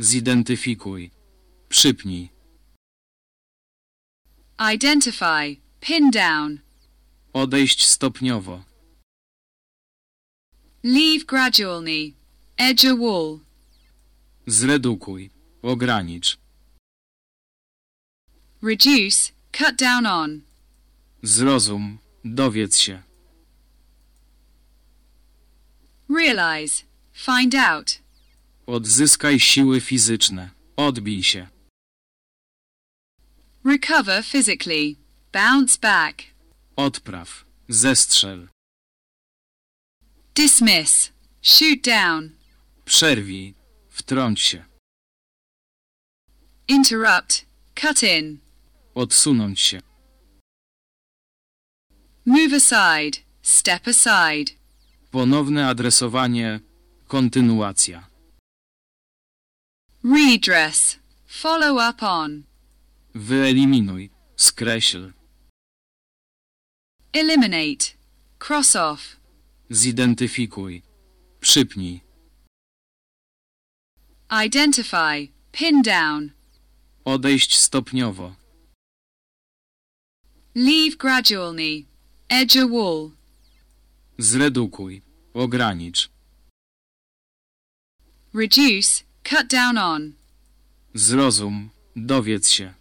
Zidentyfikuj. Przypnij. Identify. Pin down. Odejść stopniowo. Leave gradually. Edge a wall. Zredukuj. Ogranicz. Reduce. Cut down on. Zrozum. Dowiedz się. Realize. Find out. Odzyskaj siły fizyczne. Odbij się. Recover physically. Bounce back. Odpraw. Zestrzel. Dismiss. Shoot down. Przerwij. Wtrąć się. Interrupt. Cut in. Odsunąć się. Move aside. Step aside. Ponowne adresowanie. Kontynuacja. Redress. Follow up on. Wyeliminuj. Skreśl. Eliminate. Cross off. Zidentyfikuj. Przypnij. Identify. Pin down. Odejść stopniowo. Leave gradually. Edge a wall. Zredukuj. Ogranicz. Reduce. Cut down on. Zrozum. Dowiedz się.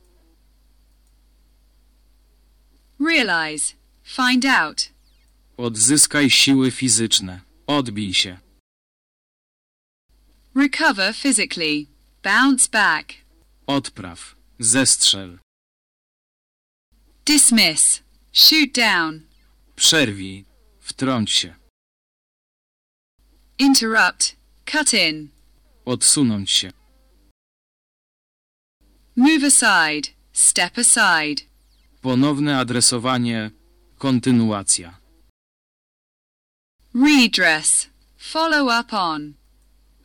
Realize. Find out. Odzyskaj siły fizyczne. Odbij się. Recover physically. Bounce back. Odpraw. Zestrzel. Dismiss. Shoot down. Przerwij. Wtrąć się. Interrupt. Cut in. Odsunąć się. Move aside. Step aside. Ponowne adresowanie. Kontynuacja. Redress. Follow up on.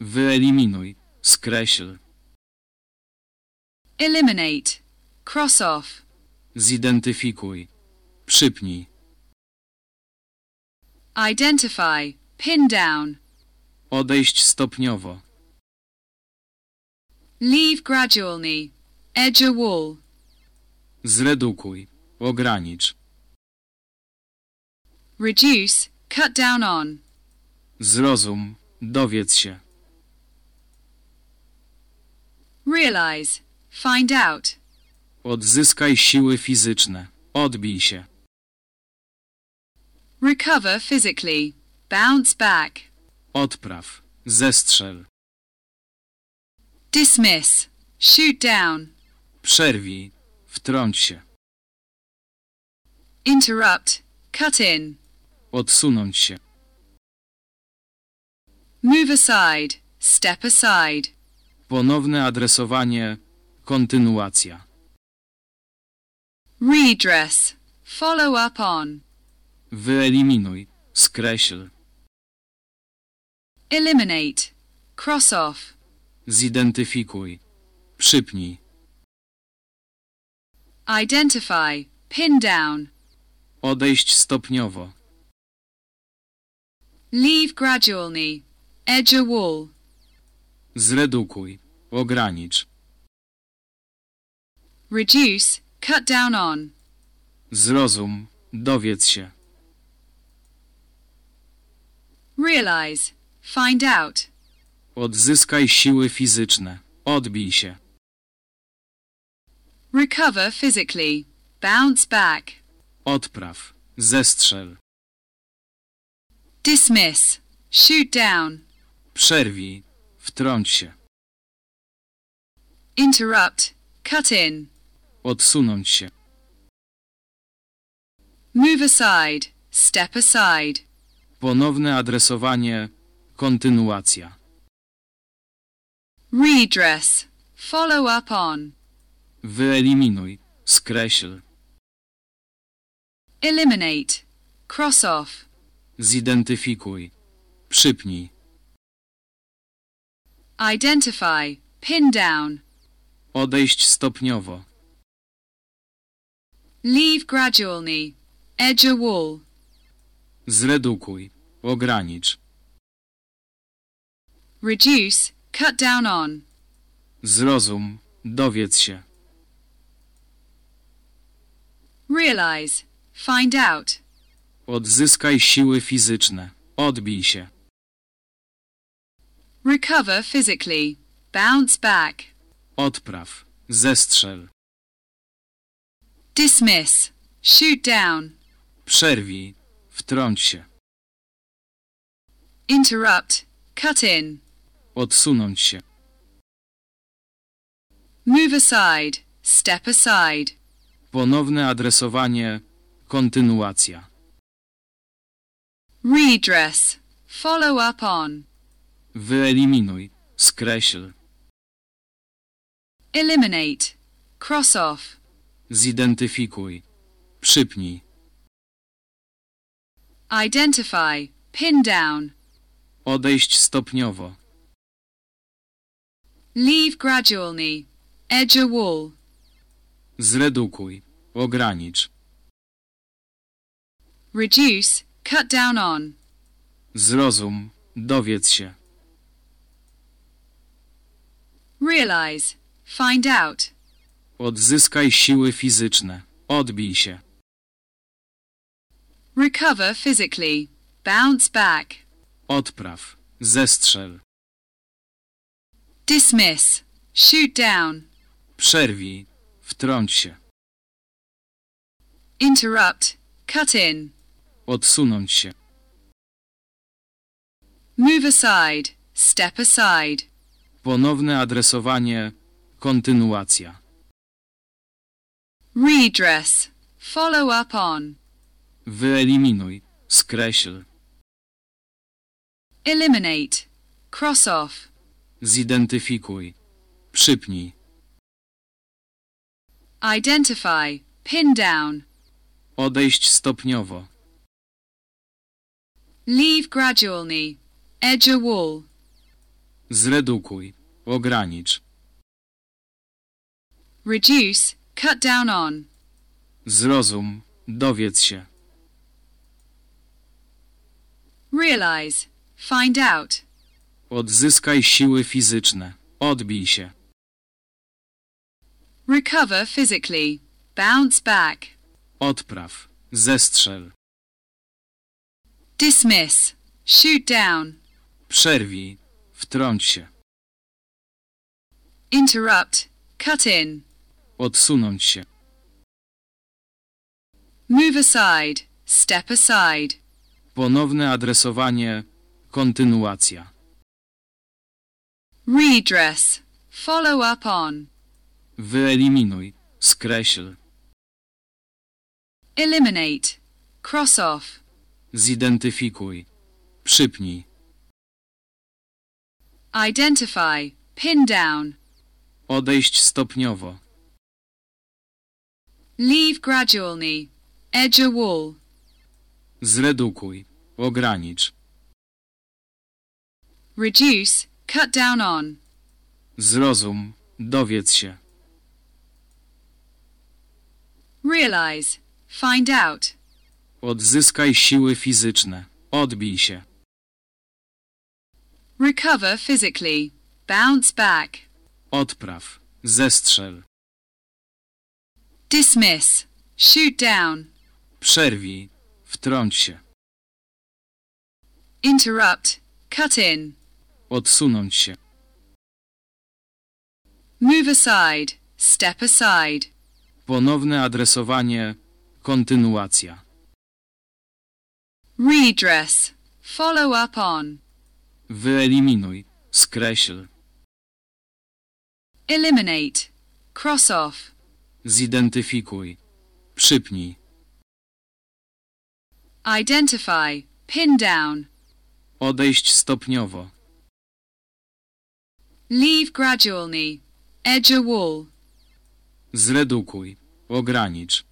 Wyeliminuj. Skreśl. Eliminate. Cross off. Zidentyfikuj. Przypnij. Identify. Pin down. Odejść stopniowo. Leave gradually. Edge a wall. Zredukuj. Ogranicz. Reduce. Cut down on. Zrozum. Dowiedz się. Realize. Find out. Odzyskaj siły fizyczne. Odbij się. Recover physically. Bounce back. Odpraw. Zestrzel. Dismiss. Shoot down. Przerwij. Wtrąć się. Interrupt. Cut in. Odsunąć się. Move aside. Step aside. Ponowne adresowanie. Kontynuacja. Redress. Follow up on. Wyeliminuj. Skreśl. Eliminate. Cross off. Zidentyfikuj. Przypnij. Identify. Pin down. Odejść stopniowo. Leave gradually. Edge a wall. Zredukuj. Ogranicz. Reduce. Cut down on. Zrozum. Dowiedz się. Realize. Find out. Odzyskaj siły fizyczne. Odbij się. Recover physically. Bounce back. Odpraw. Zestrzel. Dismiss. Shoot down. Przerwij. Wtrąć się. Interrupt. Cut in. Odsunąć się. Move aside. Step aside. Ponowne adresowanie. Kontynuacja. Redress. Follow up on. Wyeliminuj. Skreśl. Eliminate. Cross off. Zidentyfikuj. Przypnij. Identify. Pin down. Odejść stopniowo. Leave gradually. Edge a wall. Zredukuj. Ogranicz. Reduce. Cut down on. Zrozum. Dowiedz się. Realize. Find out. Odzyskaj siły fizyczne. Odbij się. Recover physically. Bounce back. Odpraw. Zestrzel. Dismiss. Shoot down. Przerwij. Wtrąć się. Interrupt. Cut in. Odsunąć się. Move aside. Step aside. Ponowne adresowanie. Kontynuacja. Redress. Follow up on. Wyeliminuj. Skreśl. Eliminate. Cross off. Zidentyfikuj. Przypnij. Identify. Pin down. Odejść stopniowo. Leave gradually. Edge a wall. Zredukuj. Ogranicz. Reduce. Cut down on. Zrozum. Dowiedz się. Realize. Find out. Odzyskaj siły fizyczne. Odbij się. Recover physically. Bounce back. Odpraw. Zestrzel. Dismiss. Shoot down. Przerwij. Wtrąć się. Interrupt. Cut in. Odsunąć się. Move aside. Step aside. Ponowne adresowanie. Kontynuacja. Redress. Follow up on. Wyeliminuj. Skreśl. Eliminate. Cross off. Zidentyfikuj. Przypnij. Identify. Pin down. Odejść stopniowo. Leave gradually. Edge a wall. Zredukuj. Ogranicz. Reduce. Cut down on. Zrozum. Dowiedz się. Realize. Find out. Odzyskaj siły fizyczne. Odbij się. Recover physically. Bounce back. Odpraw. Zestrzel. Dismiss. Shoot down. Przerwij. Wtrąć się. Interrupt. Cut in. Odsunąć się. Move aside. Step aside. Ponowne adresowanie. Kontynuacja. Redress. Follow up on. Wyeliminuj. Skreśl. Eliminate. Cross off. Zidentyfikuj. Przypnij. Identify. Pin down. Odejść stopniowo. Leave gradually. Edge a wall. Zredukuj. Ogranicz. Reduce. Cut down on. Zrozum. Dowiedz się. Realize. Find out. Odzyskaj siły fizyczne. Odbij się. Recover physically. Bounce back. Odpraw. Zestrzel. Dismiss. Shoot down. Przerwij. Wtrąć się. Interrupt. Cut in. Odsunąć się. Move aside. Step aside. Ponowne adresowanie. Kontynuacja. Redress. Follow up on. Wyeliminuj. Skreśl. Eliminate. Cross off. Zidentyfikuj. Przypnij. Identify. Pin down. Odejść stopniowo. Leave gradually. Edge a wall. Zredukuj. Ogranicz.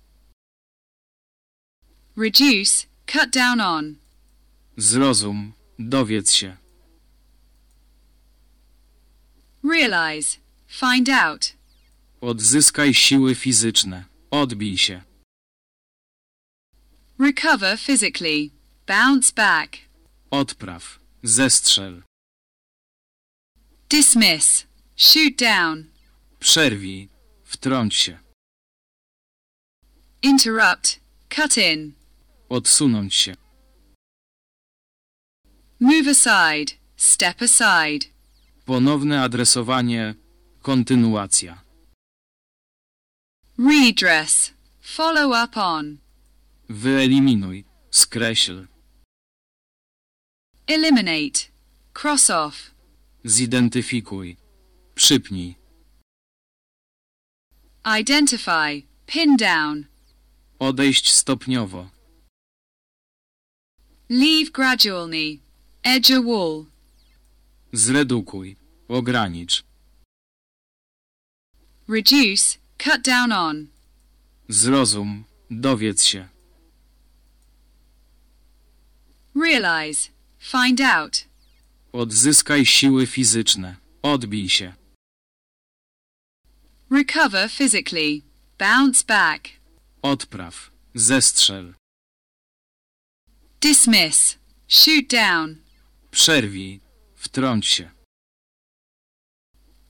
Reduce. Cut down on. Zrozum. Dowiedz się. Realize. Find out. Odzyskaj siły fizyczne. Odbij się. Recover physically. Bounce back. Odpraw. Zestrzel. Dismiss. Shoot down. Przerwij. Wtrąć się. Interrupt. Cut in. Odsunąć się. Move aside. Step aside. Ponowne adresowanie. Kontynuacja. Redress. Follow up on. Wyeliminuj. Skreśl. Eliminate. Cross off. Zidentyfikuj. Przypnij. Identify. Pin down. Odejść stopniowo. Leave gradually. Edge a wall. Zredukuj. Ogranicz. Reduce. Cut down on. Zrozum. Dowiedz się. Realize. Find out. Odzyskaj siły fizyczne. Odbij się. Recover physically. Bounce back. Odpraw. Zestrzel. Dismiss. Shoot down. Przerwij. Wtrąć się.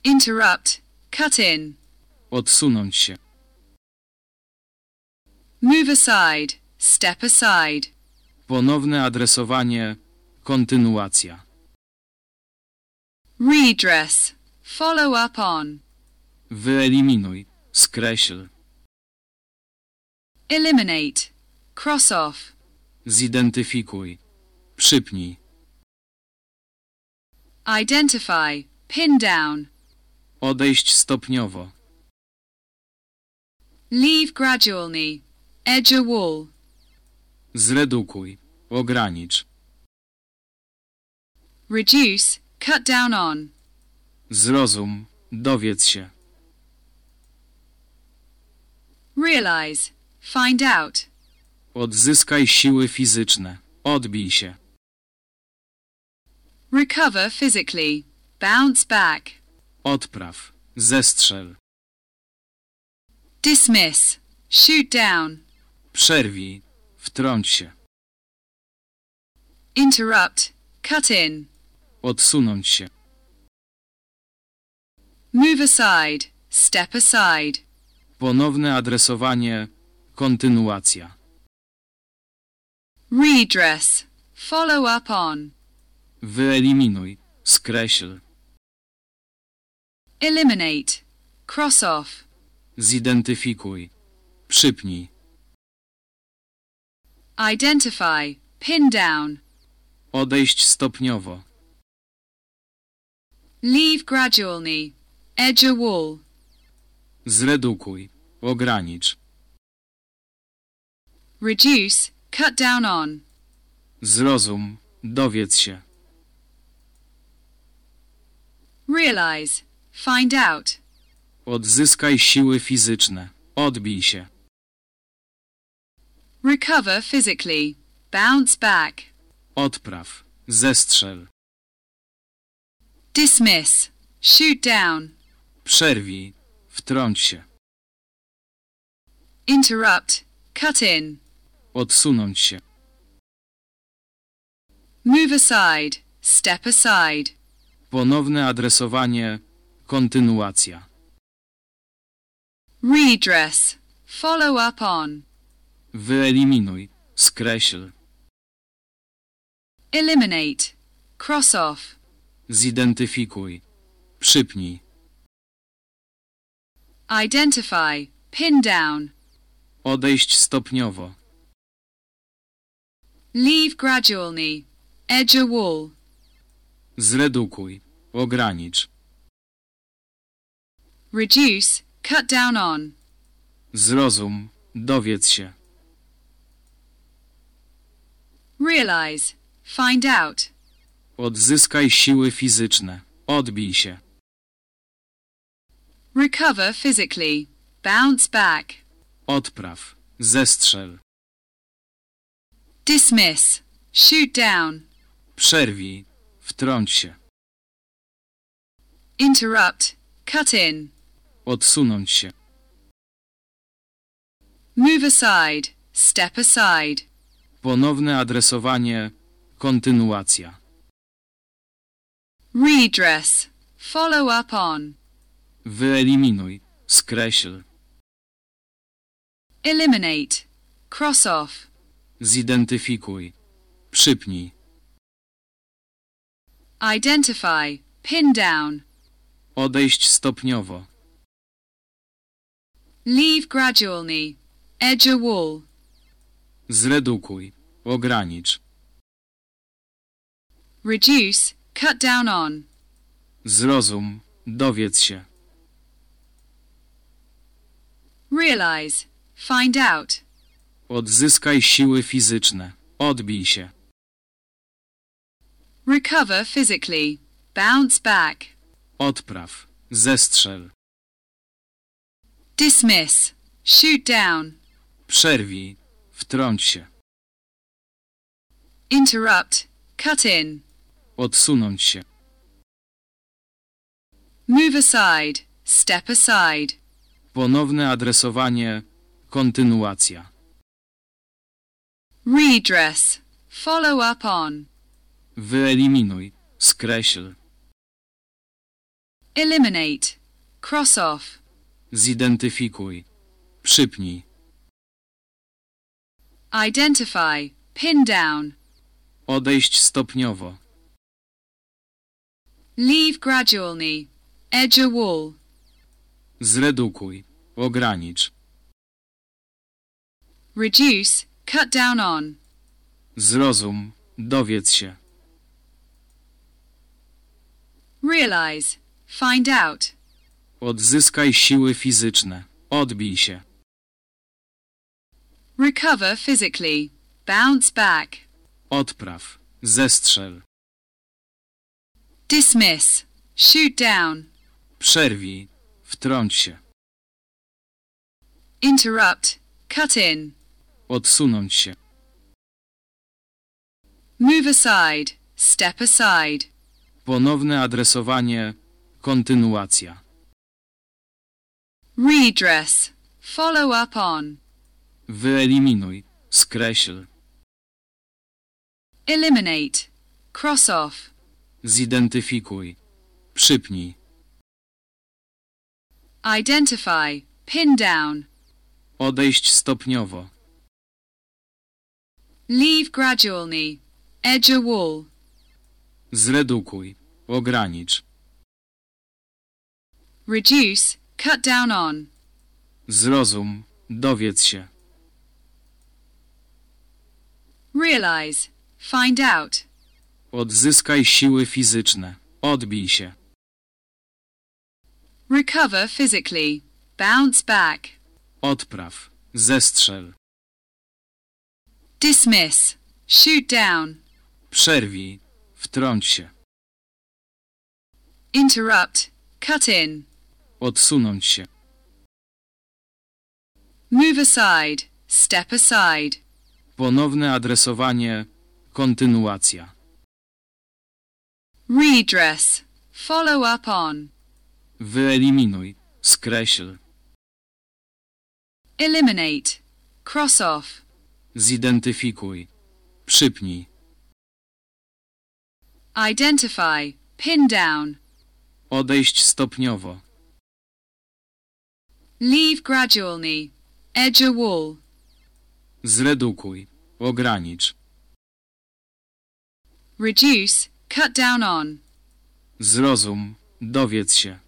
Interrupt. Cut in. Odsunąć się. Move aside. Step aside. Ponowne adresowanie. Kontynuacja. Redress. Follow up on. Wyeliminuj. Skreśl. Eliminate. Cross off. Zidentyfikuj. Przypnij. Identify. Pin down. Odejść stopniowo. Leave gradually. Edge a wall. Zredukuj. Ogranicz. Reduce. Cut down on. Zrozum. Dowiedz się. Realize. Find out. Odzyskaj siły fizyczne. Odbij się. Recover physically. Bounce back. Odpraw. Zestrzel. Dismiss. Shoot down. Przerwij. Wtrąć się. Interrupt. Cut in. Odsunąć się. Move aside. Step aside. Ponowne adresowanie. Kontynuacja. Redress. Follow up on. Wyeliminuj. Skreśl. Eliminate. Cross off. Zidentyfikuj. Przypnij. Identify. Pin down. Odejść stopniowo. Leave gradually. Edge a wall. Zredukuj. Ogranicz. Reduce. Cut down on. Zrozum. Dowiedz się. Realize. Find out. Odzyskaj siły fizyczne. Odbij się. Recover physically. Bounce back. Odpraw. Zestrzel. Dismiss. Shoot down. Przerwij. Wtrąć się. Interrupt. Cut in. Odsunąć się. Move aside. Step aside. Ponowne adresowanie. Kontynuacja. Redress. Follow up on. Wyeliminuj. Skreśl. Eliminate. Cross off. Zidentyfikuj. Przypnij. Identify. Pin down. Odejść stopniowo. Leave gradually. Edge a wall. Zredukuj. Ogranicz. Reduce. Cut down on. Zrozum. Dowiedz się. Realize. Find out. Odzyskaj siły fizyczne. Odbij się. Recover physically. Bounce back. Odpraw. Zestrzel. Dismiss. Shoot down. Przerwij. Wtrąć się. Interrupt. Cut in. Odsunąć się. Move aside. Step aside. Ponowne adresowanie. Kontynuacja. Redress. Follow up on. Wyeliminuj. Skreśl. Eliminate. Cross off. Zidentyfikuj. Przypnij. Identify. Pin down. Odejść stopniowo. Leave gradually. Edge a wall. Zredukuj. Ogranicz. Reduce. Cut down on. Zrozum. Dowiedz się. Realize. Find out. Odzyskaj siły fizyczne. Odbij się. Recover physically. Bounce back. Odpraw. Zestrzel. Dismiss. Shoot down. Przerwij. Wtrąć się. Interrupt. Cut in. Odsunąć się. Move aside. Step aside. Ponowne adresowanie. Kontynuacja. Redress. Follow up on. Wyeliminuj. Skreśl. Eliminate. Cross off. Zidentyfikuj. Przypnij. Identify. Pin down. Odejść stopniowo. Leave gradually. Edge a wall. Zredukuj. Ogranicz. Reduce. Cut down on. Zrozum. Dowiedz się. Realize. Find out. Odzyskaj siły fizyczne. Odbij się. Recover physically. Bounce back. Odpraw. Zestrzel. Dismiss. Shoot down. Przerwij. Wtrąć się. Interrupt. Cut in. Odsunąć się. Move aside. Step aside. Ponowne adresowanie. Kontynuacja. Redress. Follow up on. Wyeliminuj. Skreśl. Eliminate. Cross off. Zidentyfikuj. Przypnij. Identify. Pin down. Odejść stopniowo. Leave gradually. Edge a wall. Zredukuj. Ogranicz. Reduce. Cut down on. Zrozum. Dowiedz się. Realize. Find out. Odzyskaj siły fizyczne. Odbij się. Recover physically. Bounce back. Odpraw. Zestrzel. Dismiss. Shoot down. Przerwij. Wtrąć się. Interrupt. Cut in. Odsunąć się. Move aside. Step aside. Ponowne adresowanie. Kontynuacja. Redress. Follow up on. Wyeliminuj. Skreśl. Eliminate. Cross off. Zidentyfikuj. Przypnij. Identify. Pin down. Odejść stopniowo. Leave gradually. Edge a wall. Zredukuj. Ogranicz. Reduce. Cut down on. Zrozum. Dowiedz się.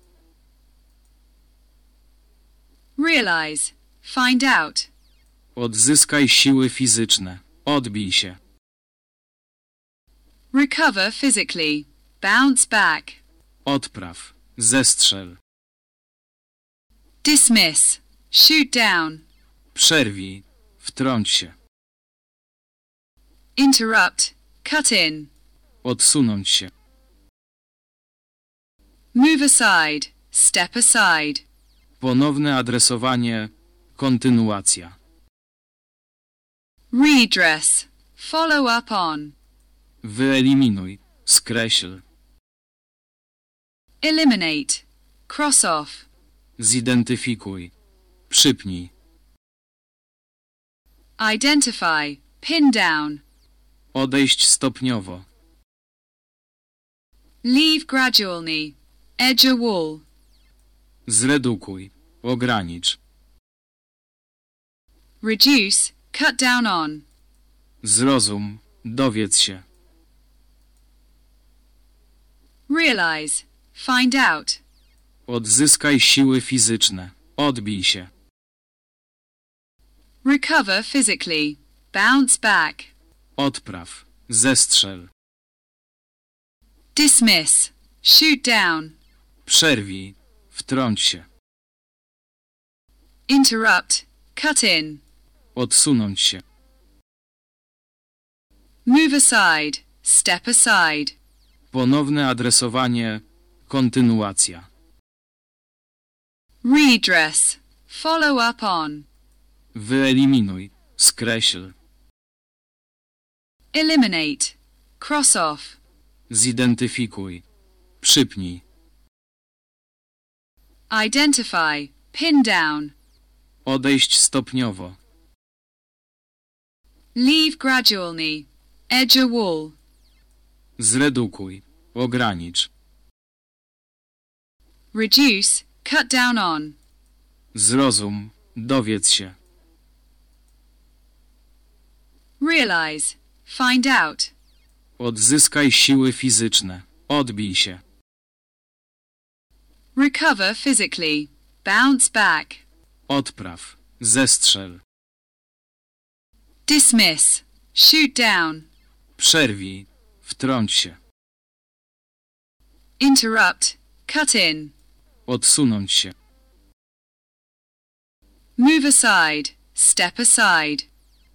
Realize. Find out. Odzyskaj siły fizyczne. Odbij się. Recover physically. Bounce back. Odpraw. Zestrzel. Dismiss. Shoot down. Przerwij. Wtrąć się. Interrupt. Cut in. Odsunąć się. Move aside. Step aside. Ponowne adresowanie. Kontynuacja. Redress. Follow up on. Wyeliminuj. Skreśl. Eliminate. Cross off. Zidentyfikuj. Przypnij. Identify. Pin down. Odejść stopniowo. Leave gradually. Edge a wall. Zredukuj. Ogranicz. Reduce, cut down on. Zrozum. Dowiedz się. Realize, find out. Odzyskaj siły fizyczne. Odbij się. Recover physically. Bounce back. Odpraw. Zestrzel. Dismiss. Shoot down. Przerwij. Wtrąć się. Interrupt. Cut in. Odsunąć się. Move aside. Step aside. Ponowne adresowanie. Kontynuacja. Redress. Follow up on. Wyeliminuj. Skreśl. Eliminate. Cross off. Zidentyfikuj. Przypnij. Identify. Pin down. Odejść stopniowo. Leave gradually. Edge a wall. Zredukuj. Ogranicz. Reduce. Cut down on. Zrozum. Dowiedz się. Realize. Find out. Odzyskaj siły fizyczne. Odbij się. Recover physically. Bounce back. Odpraw. Zestrzel. Dismiss. Shoot down. Przerwij. Wtrąć się. Interrupt. Cut in. Odsunąć się. Move aside. Step aside.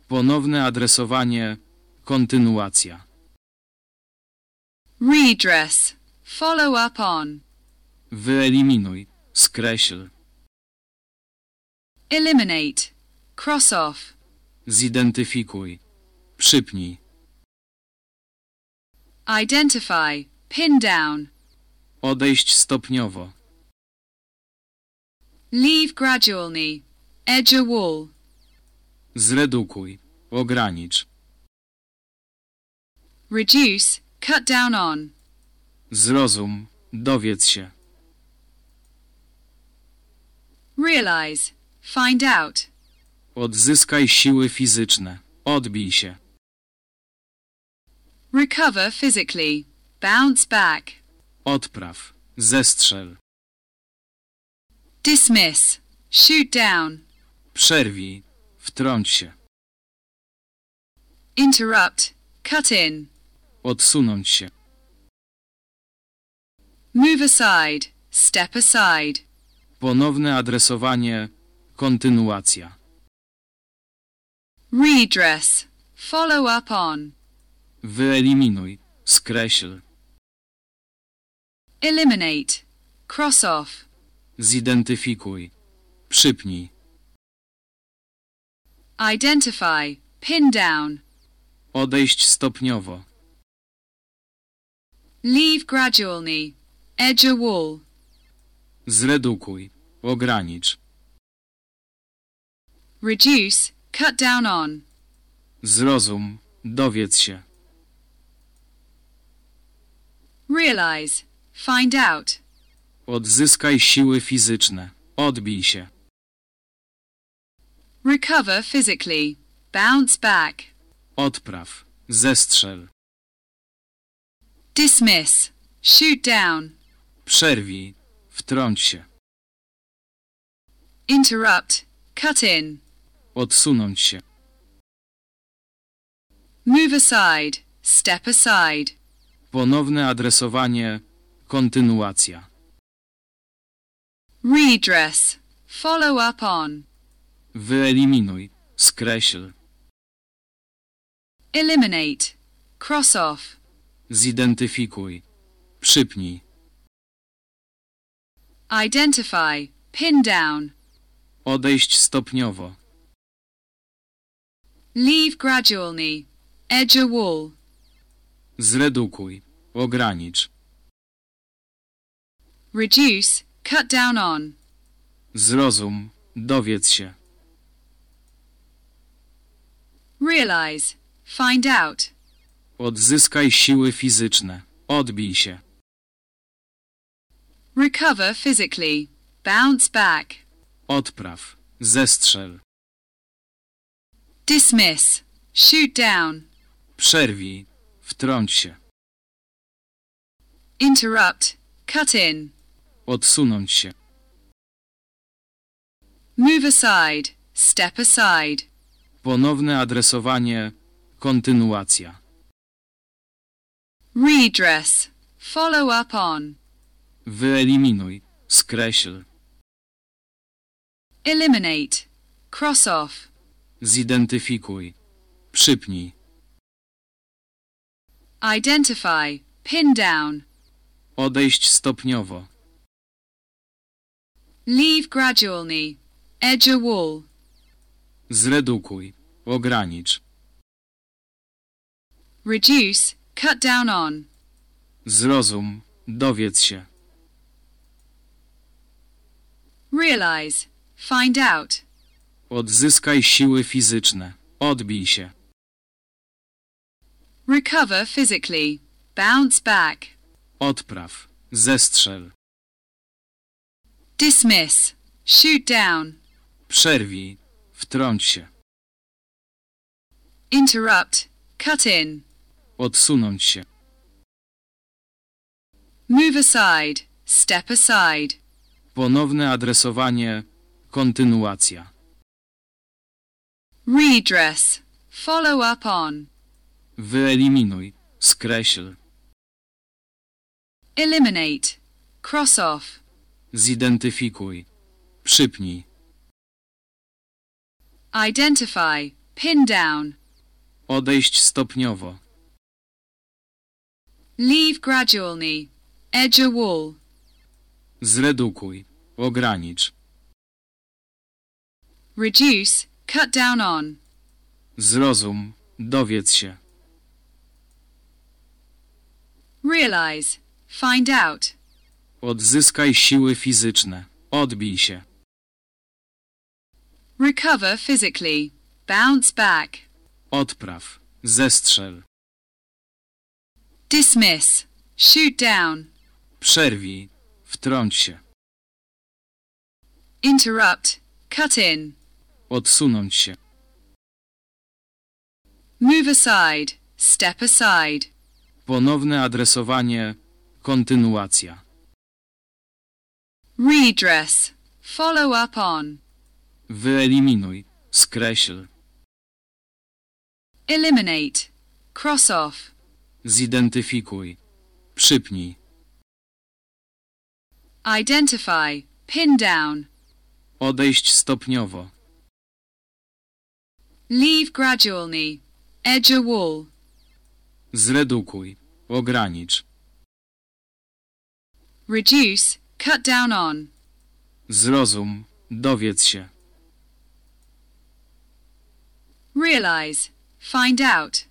Ponowne adresowanie. Kontynuacja. Redress. Follow up on. Wyeliminuj. Skreśl. Eliminate. Cross off. Zidentyfikuj. Przypnij. Identify. Pin down. Odejść stopniowo. Leave gradually. Edge a wall. Zredukuj. Ogranicz. Reduce. Cut down on. Zrozum. Dowiedz się. Realize. Find out. Odzyskaj siły fizyczne. Odbij się. Recover physically. Bounce back. Odpraw. Zestrzel. Dismiss. Shoot down. Przerwij. Wtrąć się. Interrupt. Cut in. Odsunąć się. Move aside. Step aside. Ponowne adresowanie. Kontynuacja. Redress. Follow up on. Wyeliminuj. Skreśl. Eliminate. Cross off. Zidentyfikuj. Przypnij. Identify. Pin down. Odejść stopniowo. Leave gradually. Edge a wall. Zredukuj. Ogranicz. Reduce. Cut down on. Zrozum. Dowiedz się. Realize. Find out. Odzyskaj siły fizyczne. Odbij się. Recover physically. Bounce back. Odpraw. Zestrzel. Dismiss. Shoot down. Przerwij. Wtrąć się. Interrupt. Cut in. Odsunąć się. Move aside. Step aside. Ponowne adresowanie. Kontynuacja. Redress. Follow up on. Wyeliminuj. Skreśl. Eliminate. Cross off. Zidentyfikuj. Przypnij. Identify. Pin down. Odejść stopniowo. Leave gradually. Edge a wall. Zredukuj. Ogranicz. Reduce. Cut down on. Zrozum. Dowiedz się. Realize. Find out. Odzyskaj siły fizyczne. Odbij się. Recover physically. bounce back, Odpraw. Zestrzel. dismiss, shoot down, Przerwij. Wtrąć się. interrupt, cut in, Odsunąć się. move aside, step aside, Ponowne adresowanie. Kontynuacja. Redress, follow up on, Wyeliminuj. Skreśl. eliminate, cross off, Zidentyfikuj. Przypnij. identify, pin down, Odejść stopniowo. leave gradually, edge a wall, Zredukuj. Ogranicz. reduce, cut down on, Zrozum. Dowiedz się. realize, find out, Odzyskaj siły fizyczne. Odbij się. recover physically, bounce back, Odpraw. Zestrzel. dismiss, shoot down, Przerwij. Wtrąć się. interrupt, cut in, Odsunąć się. move aside, step aside, Ponowne adresowanie. Kontynuacja. redress, follow up on, Wyeliminuj. Skreśl. eliminate, cross off, Zidentyfikuj. Przypnij. identify, pin down, Odejść stopniowo. Leave gradually, edge a wall, Zredukuj. Ogranicz. reduce, cut down on, Zrozum. Dowiedz się. realize, find out, Odzyskaj siły fizyczne. Odbij się. recover physically, bounce back, Odpraw. Zestrzel. Dismiss, shoot down, Przerwij. Wtrąć się. interrupt, cut in, Odsunąć się. move aside, step aside, Ponowne adresowanie. Kontynuacja. redress, follow up on, Wyeliminuj. Skreśl. eliminate, cross off, Zidentyfikuj. Przypnij. identify, pin down, Odejść stopniowo. leave gradually, edge a wall, Zredukuj. Ogranicz. reduce, cut down on, Zrozum. Dowiedz się. realize, find out,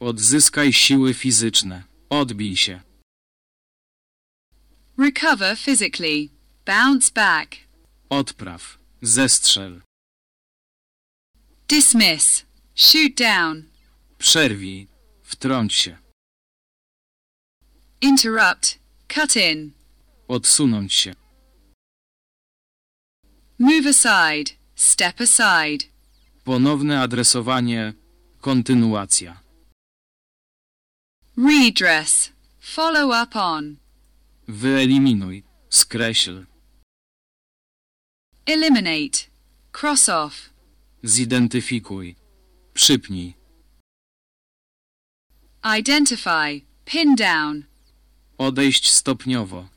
Odzyskaj siły fizyczne. Odbij się. recover physically, bounce back, Odpraw. Zestrzel. dismiss, shoot down, Przerwij. Wtrąć się. interrupt, cut in, Odsunąć się. move aside, step aside, Ponowne adresowanie. Kontynuacja. Redress, follow up on, Wyeliminuj. Skreśl. eliminate, cross off, Zidentyfikuj. Przypnij. identify, pin down, Odejść stopniowo.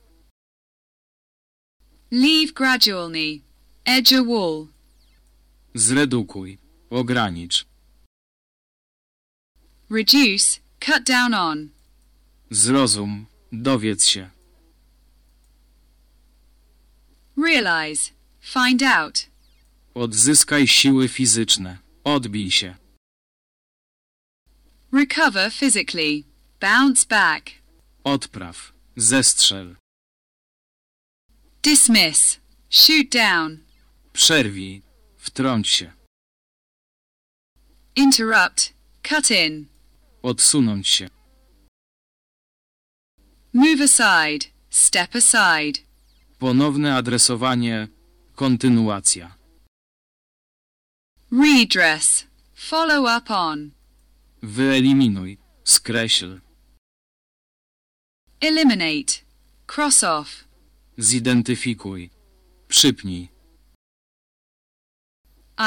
leave gradually, edge a wall, Zredukuj. Ogranicz. reduce, cut down on, Zrozum. Dowiedz się. realize, find out, Odzyskaj siły fizyczne. Odbij się. recover physically, bounce back, Odpraw. Zestrzel. dismiss, shoot down, Przerwij. Wtrąć się. interrupt, cut in, Odsunąć się. move aside, step aside, Ponowne adresowanie. Kontynuacja. redress, follow up on, Wyeliminuj. Skreśl. eliminate, cross off, Zidentyfikuj. Przypnij.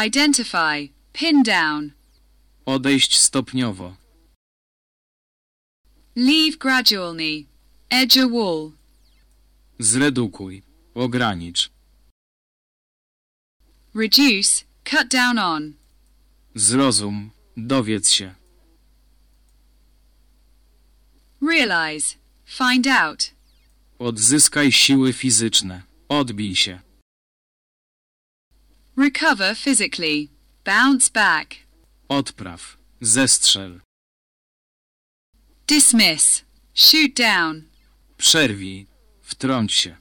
identify, pin down, Odejść stopniowo. Leave gradually, edge a wall, Zredukuj. Ogranicz. reduce, cut down on, Zrozum. Dowiedz się. realize, find out, Odzyskaj siły fizyczne. Odbij się. recover physically, bounce back, Odpraw. Zestrzel. Dismiss, shoot down, Przerwij. Wtrąć się.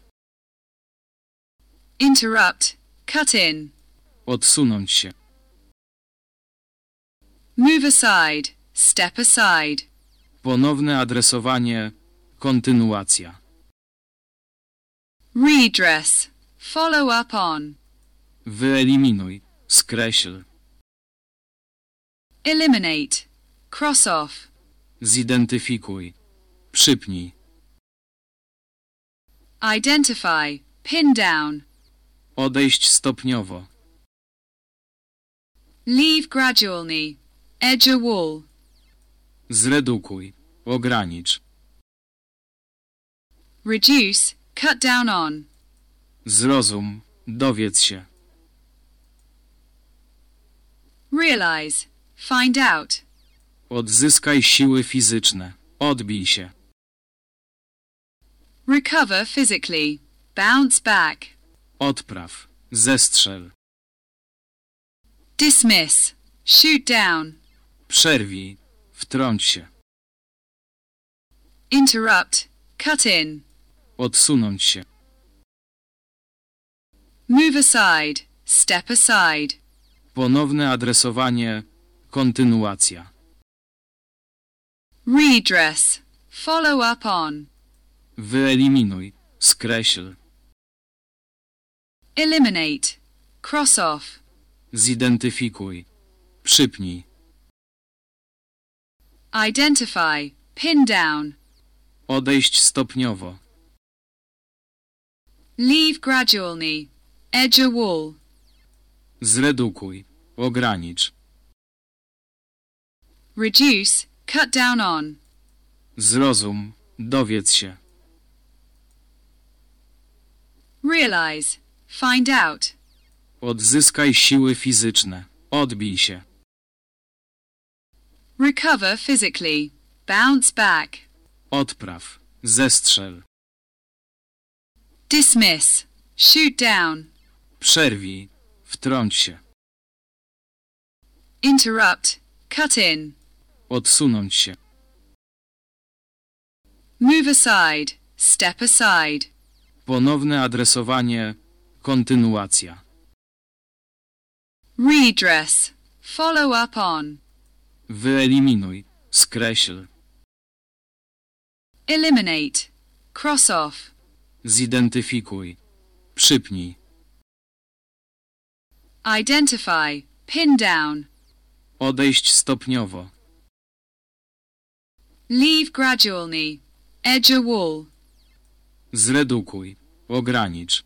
interrupt, cut in, Odsunąć się. move aside, step aside, Ponowne adresowanie. Kontynuacja. redress, follow up on, Wyeliminuj. Skreśl. eliminate, cross off, Zidentyfikuj. Przypnij. identify, pin down, Odejść stopniowo. leave gradually, edge a wall, Zredukuj. Ogranicz. reduce, cut down on, Zrozum. Dowiedz się. realize, find out, Odzyskaj siły fizyczne. Odbij się. recover physically, bounce back, Odpraw. Zestrzel. dismiss, shoot down, Przerwij. Wtrąć się. interrupt, cut in, Odsunąć się. move aside, step aside, Ponowne adresowanie. Kontynuacja. Redress, follow up on, Wyeliminuj. Skreśl. eliminate, cross off, Zidentyfikuj. Przypnij. identify, pin down, Odejść stopniowo. leave gradually, edge a wall, Zredukuj. Ogranicz. reduce, cut down on, Zrozum. Dowiedz się. realize, find out, Odzyskaj siły fizyczne. Odbij się. recover physically, bounce back, Odpraw. Zestrzel. dismiss, shoot down, Przerwij. Wtrąć się. interrupt, cut in, Odsunąć się. move aside, step aside, Ponowne adresowanie. Kontynuacja. redress, follow up on, Wyeliminuj. Skreśl. eliminate, cross off, Zidentyfikuj. Przypnij. identify, pin down, Odejść stopniowo. Leave gradually, edge a wall, Zredukuj. Ogranicz.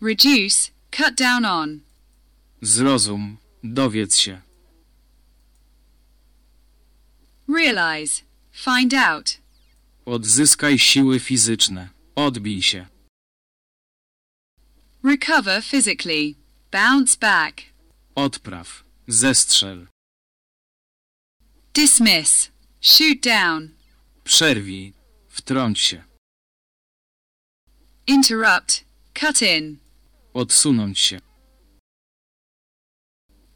reduce, cut down on, Zrozum. Dowiedz się. realize, find out, Odzyskaj siły fizyczne. Odbij się. recover physically, bounce back, Odpraw. Zestrzel. Dismiss, shoot down, Przerwij. Wtrąć się. interrupt, cut in, Odsunąć się.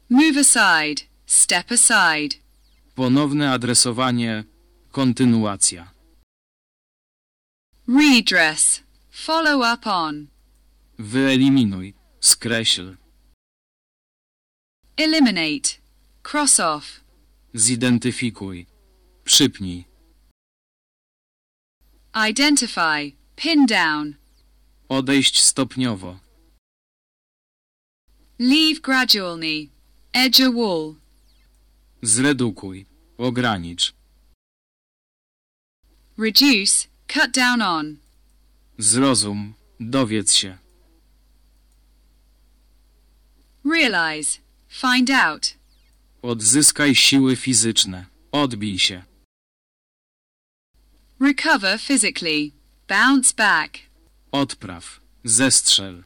move aside, step aside, Ponowne adresowanie. Kontynuacja. redress, follow up on, Wyeliminuj. Skreśl. eliminate, cross off, Zidentyfikuj. Przypnij. identify, pin down. Odejść stopniowo. Leave gradually. Edge a wall. Zredukuj. Ogranicz. Reduce, cut down on. Zrozum. Dowiedz się. Realize, find out. Odzyskaj siły fizyczne. Odbij się. Recover physically. Bounce back. Odpraw. Zestrzel.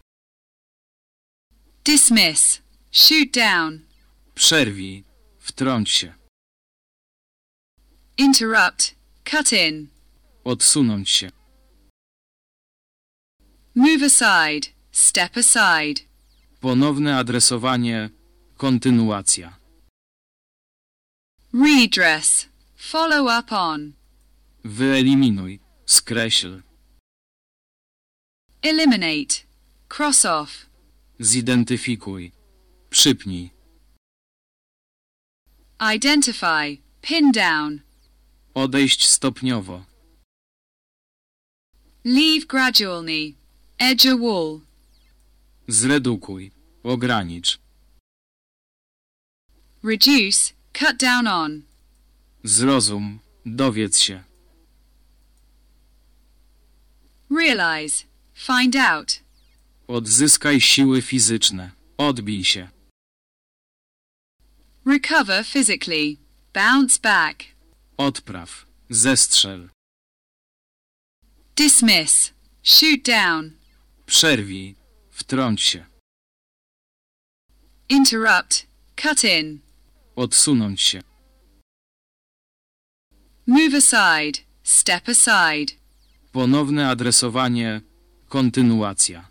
Dismiss. Shoot down. Przerwij. Wtrąć się. Interrupt. Cut in. Odsunąć się. Move aside. Step aside. Ponowne adresowanie. Kontynuacja. Redress. Follow up on. Wyeliminuj. Skreśl. Eliminate. Cross off. Zidentyfikuj. Przypnij. Identify. Pin down. Odejść stopniowo. Leave gradually. Edge a wall. Zredukuj. Ogranicz. Reduce. Cut down on. Zrozum. Dowiedz się. Realize. Find out. Odzyskaj siły fizyczne. Odbij się. Recover physically. Bounce back. Odpraw. Zestrzel. Dismiss. Shoot down. Przerwij. Wtrąć się. Interrupt. Cut in. Odsunąć się. Move aside. Step aside. Ponowne adresowanie. Kontynuacja.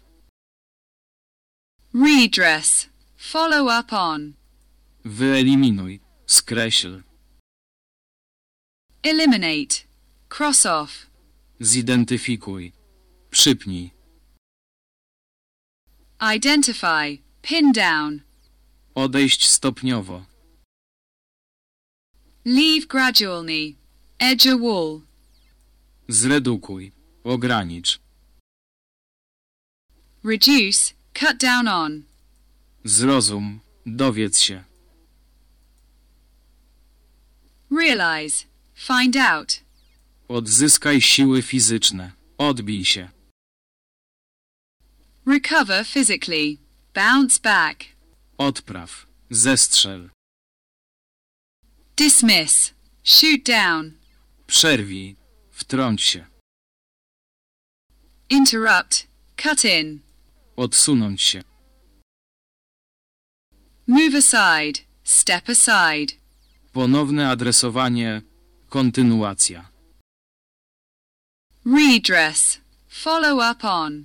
Redress. Follow up on. Wyeliminuj. Skreśl. Eliminate. Cross off. Zidentyfikuj. Przypnij. Identify. Pin down. Odejść stopniowo. Leave gradually. Edge a wall. Zredukuj. Ogranicz. Reduce. Cut down on. Zrozum. Dowiedz się. Realize. Find out. Odzyskaj siły fizyczne. Odbij się. Recover physically. Bounce back. Odpraw. Zestrzel. Dismiss. Shoot down. Przerwij. Wtrąć się. Interrupt. Cut in. Odsunąć się. Move aside. Step aside. Ponowne adresowanie. Kontynuacja. Redress. Follow up on.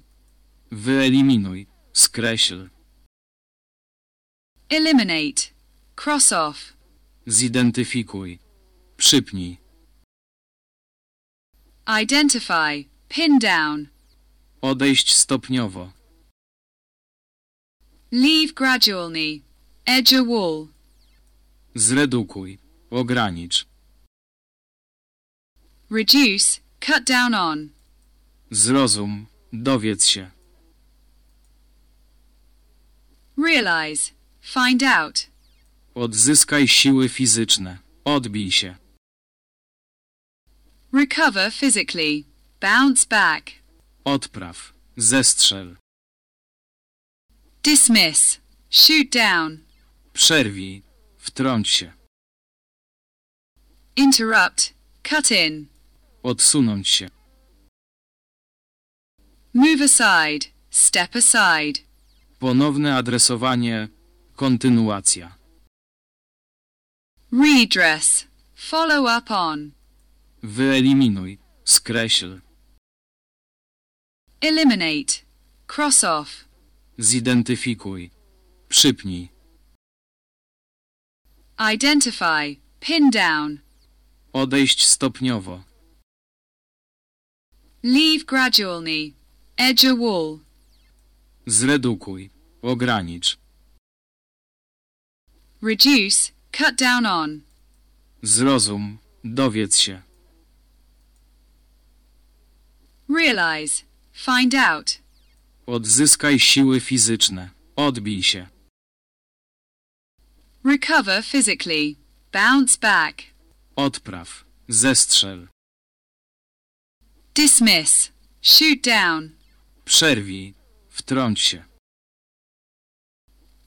Wyeliminuj. Skreśl. Eliminate. Cross off. Zidentyfikuj. Przypnij. Identify. Pin down. Odejść stopniowo. Leave gradually. Edge a wall. Zredukuj. Ogranicz. Reduce. Cut down on. Zrozum. Dowiedz się. Realize. Find out. Odzyskaj siły fizyczne. Odbij się. Recover physically. Bounce back. Odpraw. Zestrzel. Dismiss. Shoot down. Przerwij. Wtrąć się. Interrupt. Cut in. Odsunąć się. Move aside. Step aside. Ponowne adresowanie. Kontynuacja. Redress. Follow up on. Wyeliminuj. Skreśl. Eliminate. Cross off. Zidentyfikuj. Przypnij. Identify. Pin down. Odejść stopniowo. Leave gradually. Edge a wall. Zredukuj. Ogranicz. Reduce. Cut down on. Zrozum. Dowiedz się. Realize. find out. Odzyskaj siły fizyczne. Odbij się. Recover physically. Bounce back. Odpraw. Zestrzel. Dismiss. Shoot down. Przerwij. Wtrąć się.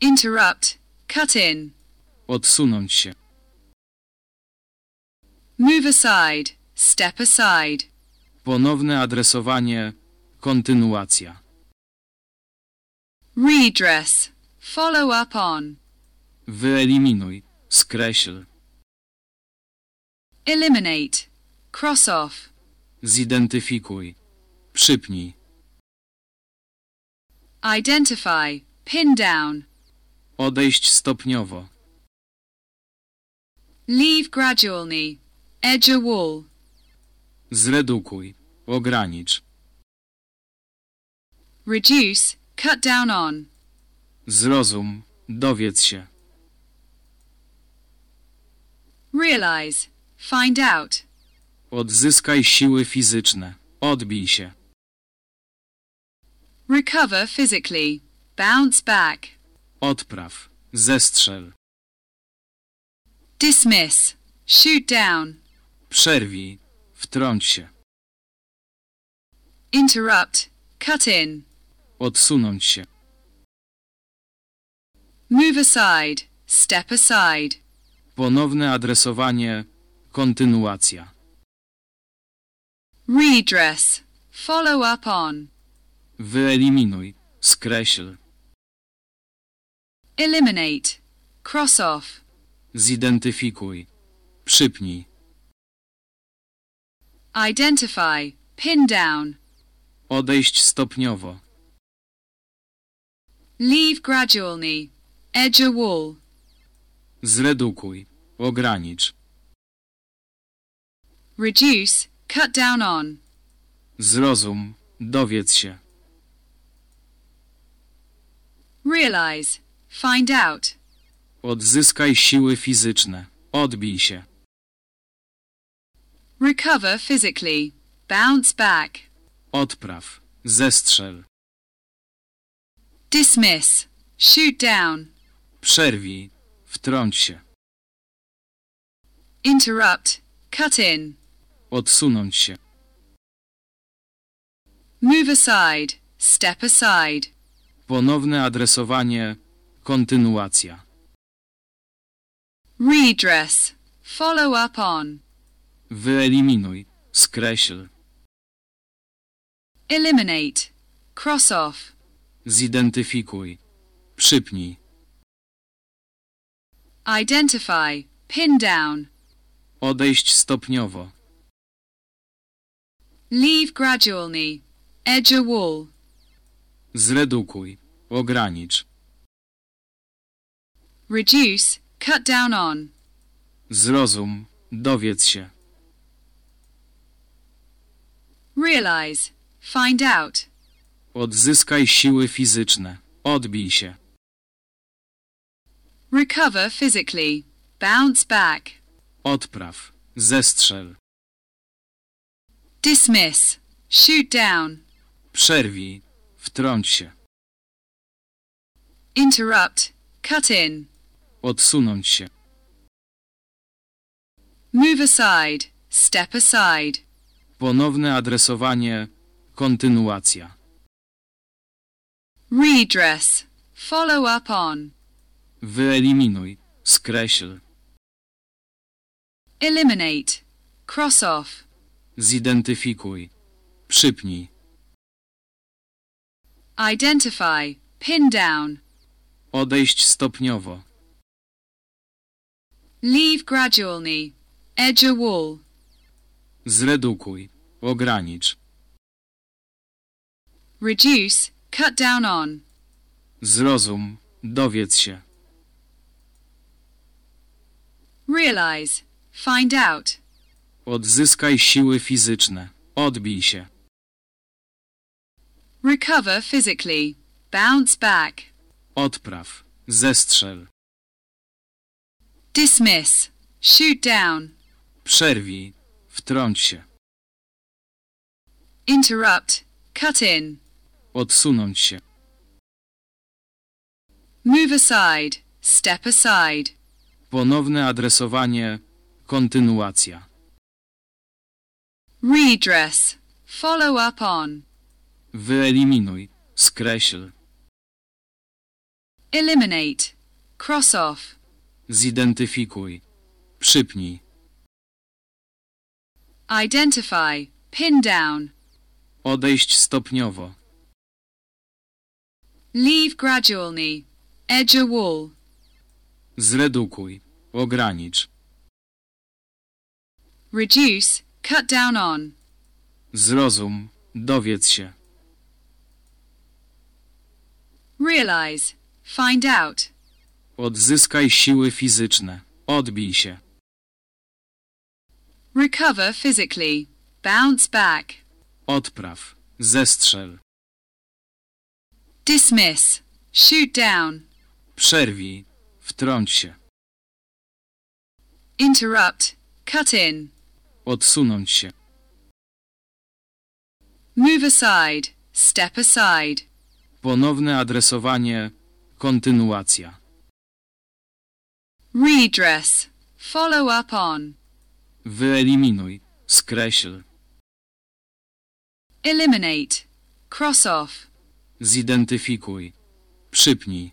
Interrupt. Cut in. Odsunąć się. Move aside. Step aside. Ponowne adresowanie. Kontynuacja. Redress. Follow up on. Wyeliminuj. Skreśl. Eliminate. Cross off. Zidentyfikuj. Przypnij. Identify. Pin down. Odejść stopniowo. Leave gradually. Edge a wall. Zredukuj. Ogranicz. Reduce. Cut down on. Zrozum. Dowiedz się. Realize. Find out. Odzyskaj siły fizyczne. Odbij się. Recover physically. Bounce back. Odpraw. Zestrzel. Dismiss. Shoot down. Przerwij. Wtrąć się. Interrupt. Cut in. Odsunąć się. Move aside. Step aside. Ponowne adresowanie. Kontynuacja. Redress. Follow up on. Wyeliminuj. Skreśl. Eliminate. Cross off. Zidentyfikuj. Przypnij. Identify. Pin down. Odejść stopniowo. Leave gradually. Edge a wall. Zredukuj. Ogranicz. Reduce. Cut down on. Zrozum. Dowiedz się. Realize. Find out. Odzyskaj siły fizyczne. Odbij się. Recover physically. Bounce back. Odpraw. Zestrzel. Dismiss. Shoot down. Przerwij. Wtrąć się. Interrupt. Cut in. Odsunąć się. Move aside. Step aside. Ponowne adresowanie. Kontynuacja. Redress. Follow up on. Wyeliminuj. Skreśl. Eliminate. Cross off. Zidentyfikuj. Przypnij. Identify. Pin down. Odejść stopniowo. Leave gradually. Edge a wall. Zredukuj. Ogranicz. Reduce. Cut down on. Zrozum. Dowiedz się. Realize. Find out. Odzyskaj siły fizyczne. Odbij się. Recover physically. Bounce back. Odpraw. Zestrzel. Dismiss. Shoot down. Przerwij. Wtrąć się. Interrupt. Cut in. Odsunąć się. Move aside. Step aside. Ponowne adresowanie. Kontynuacja. Redress. Follow up on. Wyeliminuj. Skreśl. Eliminate. Cross off. Zidentyfikuj. Przypnij. Identify. Pin down. Odejść stopniowo. Leave gradually. Edge a wall. Zredukuj. Ogranicz. Reduce. Cut down on. Zrozum. Dowiedz się. Realize. Find out. Odzyskaj siły fizyczne. Odbij się. Recover physically. Bounce back. Odpraw. Zestrzel. Dismiss. Shoot down. Przerwij. Wtrąć się. Interrupt. cut in. Odsunąć się. Move aside, step aside. Ponowne adresowanie. Kontynuacja. Redress, follow up on. Wyeliminuj. Skreśl. Eliminate, cross off. Zidentyfikuj. Przypnij. Identify, pin down. Odejść stopniowo. Leave gradually, edge a wall. Zredukuj. Ogranicz. Reduce, cut down on. Zrozum. Dowiedz się. Realize, find out. Odzyskaj siły fizyczne. Odbij się. Recover physically, bounce back. Odpraw. Zestrzel. Dismiss, shoot down. Przerwij. Wtrąć się. Interrupt, cut in. Odsunąć się. Move aside, step aside. Ponowne adresowanie. Kontynuacja. Redress, follow up on. Wyeliminuj. Skreśl. Eliminate, cross off. Zidentyfikuj. Przypnij.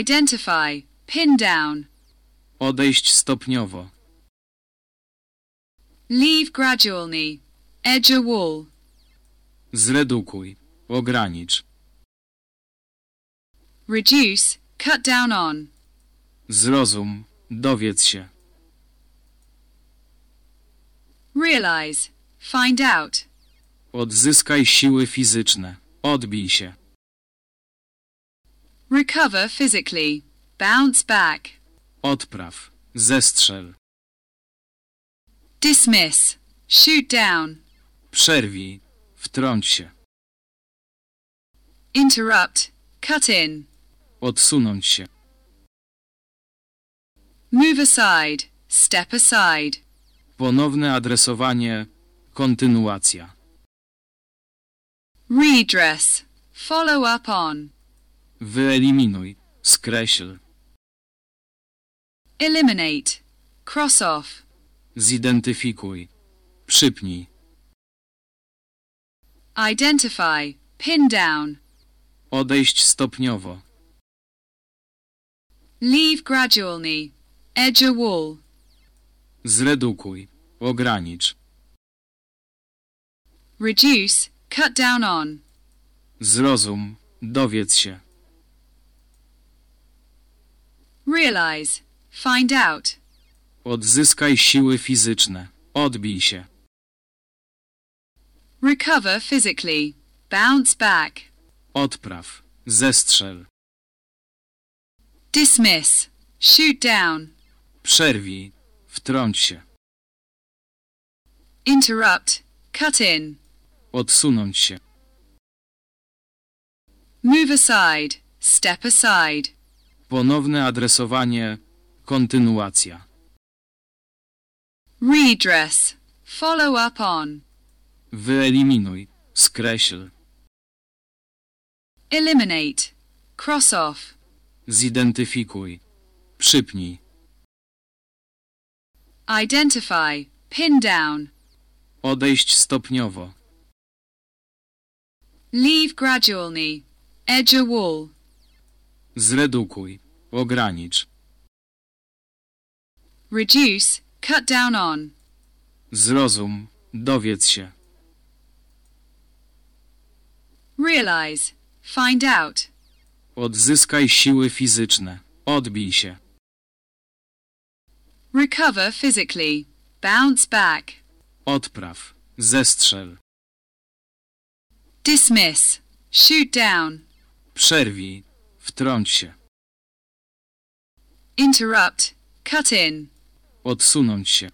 Identify, pin down. Odejść stopniowo. Leave gradually, edge a wall. Zredukuj. Ogranicz. Reduce, cut down on. Zrozum. Dowiedz się. Realize, find out. Odzyskaj siły fizyczne. Odbij się. Recover physically, bounce back. Odpraw. Zestrzel. Dismiss, shoot down. Przerwij. Wtrąć się. Interrupt, cut in. Odsunąć się. Move aside, step aside. Ponowne adresowanie. Kontynuacja. Redress, follow up on. Wyeliminuj. Skreśl. Eliminate, cross off. Zidentyfikuj. Przypnij. Identify, pin down. Odejść stopniowo. Leave gradually, edge a wall. Zredukuj. Ogranicz. Reduce, cut down on. Zrozum. Dowiedz się. Realize, find out. Odzyskaj siły fizyczne. Odbij się. Recover physically, bounce back. Odpraw. Zestrzel. Dismiss, shoot down. Przerwij. Wtrąć się. Interrupt, cut in. Odsunąć się. Move aside, step aside. Ponowne adresowanie. Kontynuacja. Redress, follow up on. Wyeliminuj. Skreśl. Eliminate, cross off. Zidentyfikuj. Przypnij. Identify, pin down. Odejść stopniowo. Leave gradually, edge a wall. Zredukuj. Ogranicz. Reduce, cut down on. Zrozum. Dowiedz się. Realize, find out. Odzyskaj siły fizyczne. Odbij się. Recover physically, bounce back. Odpraw. Zestrzel. Dismiss, shoot down. Przerwij. Wtrąć się. Interrupt, cut in. Odsunąć się.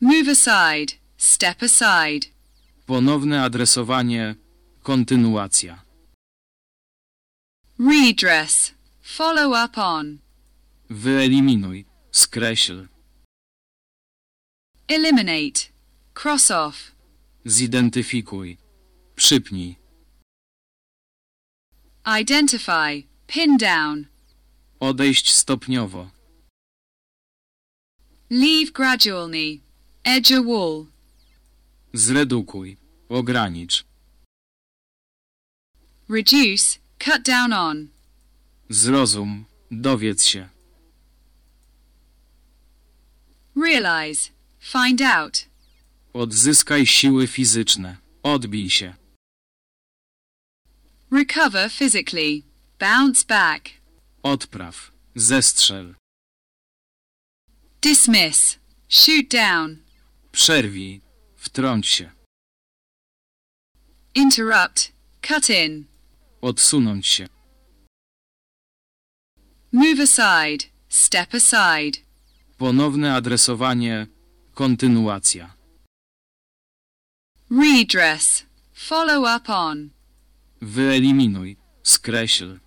Move aside, step aside. Ponowne adresowanie. Kontynuacja. Redress, follow up on. Wyeliminuj. Skreśl. Eliminate, cross off, Zidentyfikuj. Przypnij. identify, pin down, Odejść stopniowo. leave gradually, edge a wall, Zredukuj. Ogranicz. reduce, cut down on, Zrozum. Dowiedz się. realize, find out, Odzyskaj siły fizyczne. Odbij się. recover physically, bounce back, Odpraw. Zestrzel. dismiss, shoot down, Przerwij. Wtrąć się. interrupt, cut in, Odsunąć się. move aside, step aside, Ponowne adresowanie. Kontynuacja. redress, follow up on, Wyeliminuj. Skreśl.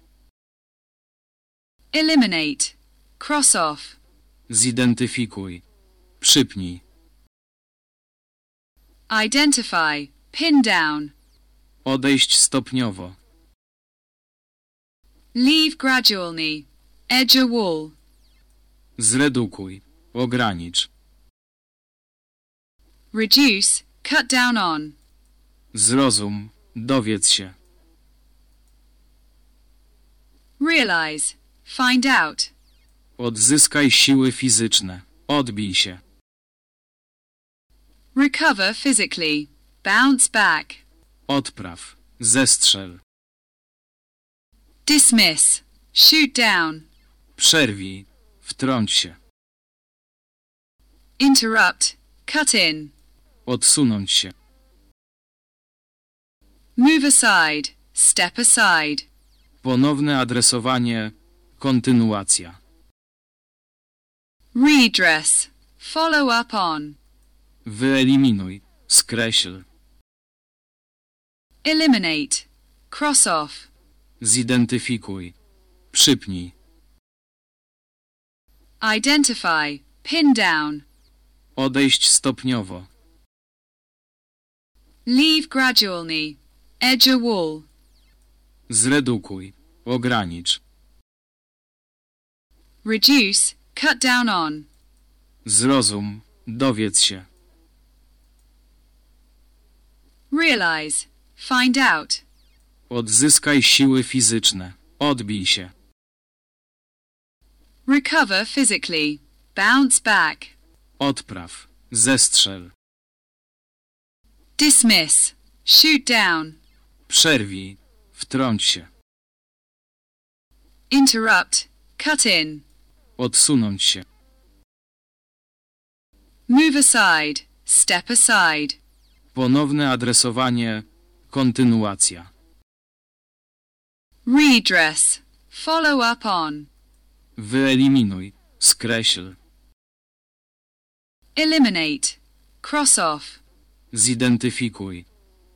eliminate, cross off, Zidentyfikuj. Przypnij. identify, pin down, Odejść stopniowo. Leave gradually, edge a wall, Zredukuj. Ogranicz. reduce, cut down on, Zrozum. Dowiedz się. realize, find out, Odzyskaj siły fizyczne. Odbij się. recover physically, bounce back, Odpraw. Zestrzel. Dismiss, shoot down, Przerwij. Wtrąć się. interrupt, cut in, Odsunąć się. move aside, step aside, Ponowne adresowanie. Kontynuacja. redress, follow up on, Wyeliminuj. Skreśl. eliminate, cross off, Zidentyfikuj. Przypnij. identify, pin down, Odejść stopniowo. leave gradually, edge a wall, Zredukuj. Ogranicz. reduce, cut down on, Zrozum. Dowiedz się. realize, find out, Odzyskaj siły fizyczne. Odbij się. recover physically, bounce back, Odpraw. Zestrzel. dismiss, shoot down, Przerwij. Wtrąć się. interrupt, cut in, Odsunąć się. move aside, step aside, Ponowne adresowanie. Kontynuacja. Redress, follow up on, Wyeliminuj. Skreśl. eliminate, cross off, Zidentyfikuj.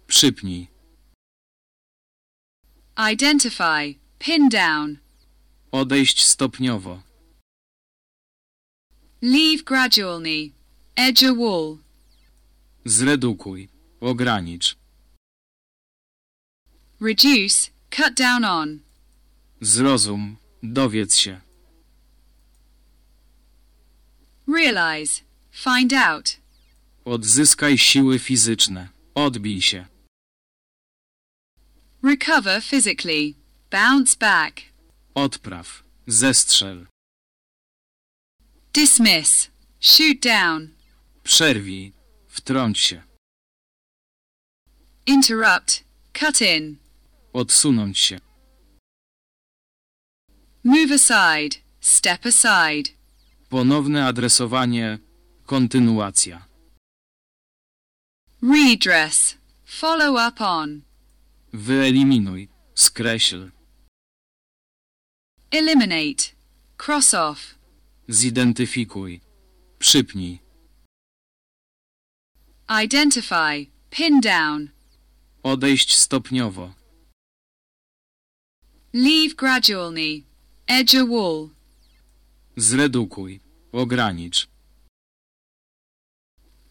Przypnij. identify, pin down, Odejść stopniowo. leave gradually, edge a wall, Zredukuj. Ogranicz. reduce, cut down on, Zrozum. Dowiedz się. realize, find out, Odzyskaj siły fizyczne. Odbij się. recover physically, bounce back, Odpraw. Zestrzel. dismiss, shoot down, Przerwij. Wtrąć się. interrupt, cut in, Odsunąć się. move aside, step aside, Ponowne adresowanie. Kontynuacja. redress, follow up on, Wyeliminuj. Skreśl. eliminate, cross off, Zidentyfikuj. Przypnij. identify, pin down, Odejść stopniowo. Leave gradually, edge a wall, Zredukuj. Ogranicz.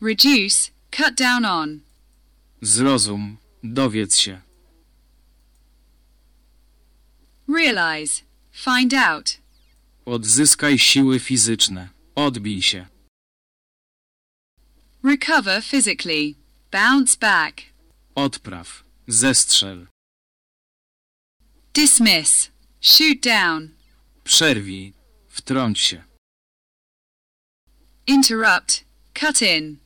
reduce, cut down on. Zrozum, dowiedz się. Realize, find out. Odzyskaj siły fizyczne. Odbij się. Recover physically, bounce back. Odpraw. Zestrzel. Dismiss, shoot down. Przerwij. Wtrąć się. Interrupt, cut in.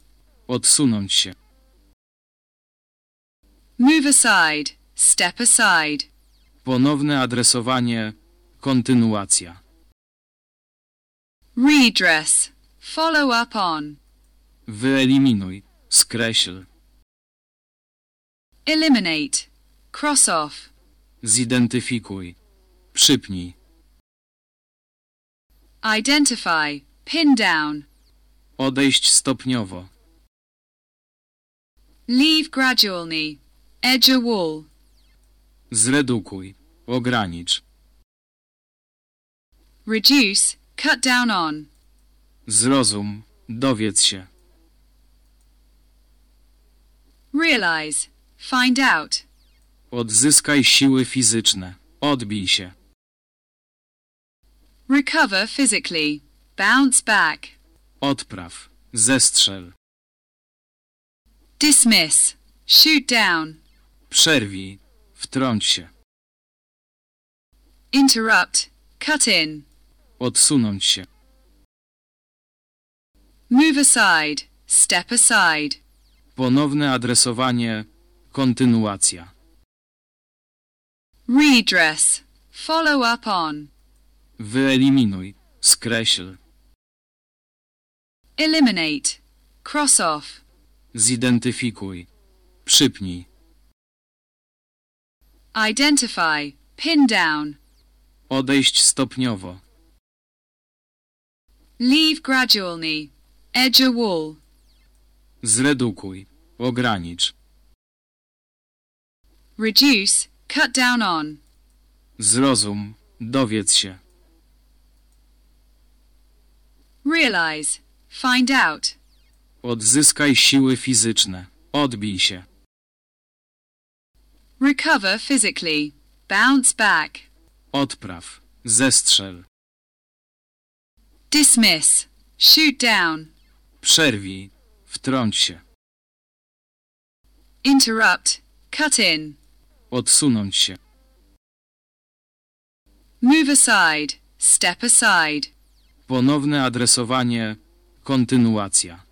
Odsunąć się. Move aside, step aside. Ponowne adresowanie. Kontynuacja. Redress, follow up on. Wyeliminuj. Skreśl. Eliminate, cross off. Zidentyfikuj. Przypnij. Identify, pin down. Odejść stopniowo. Leave gradually, edge a wall. Zredukuj. Ogranicz. Reduce, cut down on. Zrozum. Dowiedz się. Realize, find out. Odzyskaj siły fizyczne. Odbij się. Recover physically, bounce back. Odpraw. Zestrzel. Dismiss, shoot down. Przerwij. Wtrąć się. Interrupt, cut in. Odsunąć się. Move aside, step aside. Ponowne adresowanie. Kontynuacja. Redress, follow up on. Wyeliminuj. Skreśl. Eliminate, cross off. Zidentyfikuj. Przypnij. Identify, pin down. Odejść stopniowo. Leave gradually, edge a wall. Zredukuj. Ogranicz. Reduce, cut down on. Zrozum. Dowiedz się. Realize, find out. Odzyskaj siły fizyczne. Odbij się. Recover physically, bounce back. Odpraw. Zestrzel. Dismiss, shoot down. Przerwij. Wtrąć się. Interrupt, cut in. Odsunąć się. Move aside, step aside. Ponowne adresowanie. Kontynuacja.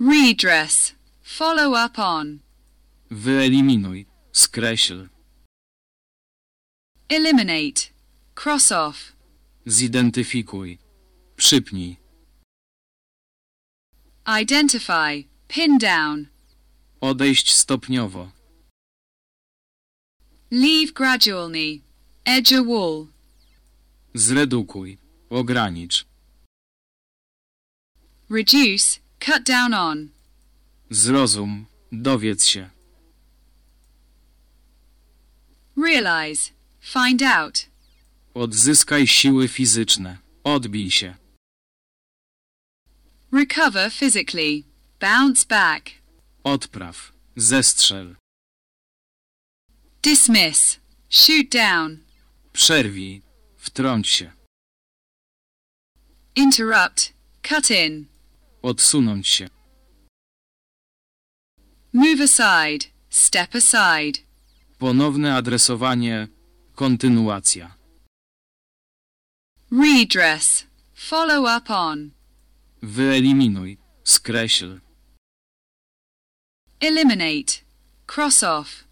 Redress, follow up on. Wyeliminuj. Skreśl. Eliminate, cross off. Zidentyfikuj. Przypnij. Identify, pin down. Odejść stopniowo. Leave gradually, edge a wall. Zredukuj. Ogranicz. Reduce, cut down on. Zrozum. Dowiedz się. Realize, find out. Odzyskaj siły fizyczne. Odbij się. Recover physically, bounce back. Odpraw. Zestrzel. Dismiss, shoot down. Przerwij. Wtrąć się. Interrupt, cut in. Odsunąć się. Move aside, step aside. Ponowne adresowanie. Kontynuacja. Redress, follow up on. Wyeliminuj. Skreśl. Eliminate, cross off.